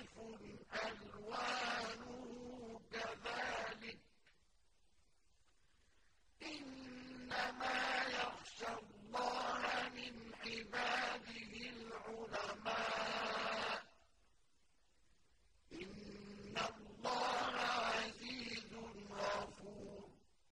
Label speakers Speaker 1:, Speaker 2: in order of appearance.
Speaker 1: مختلف ألوانه كذلك إنما يخشى الله من عباده العلماء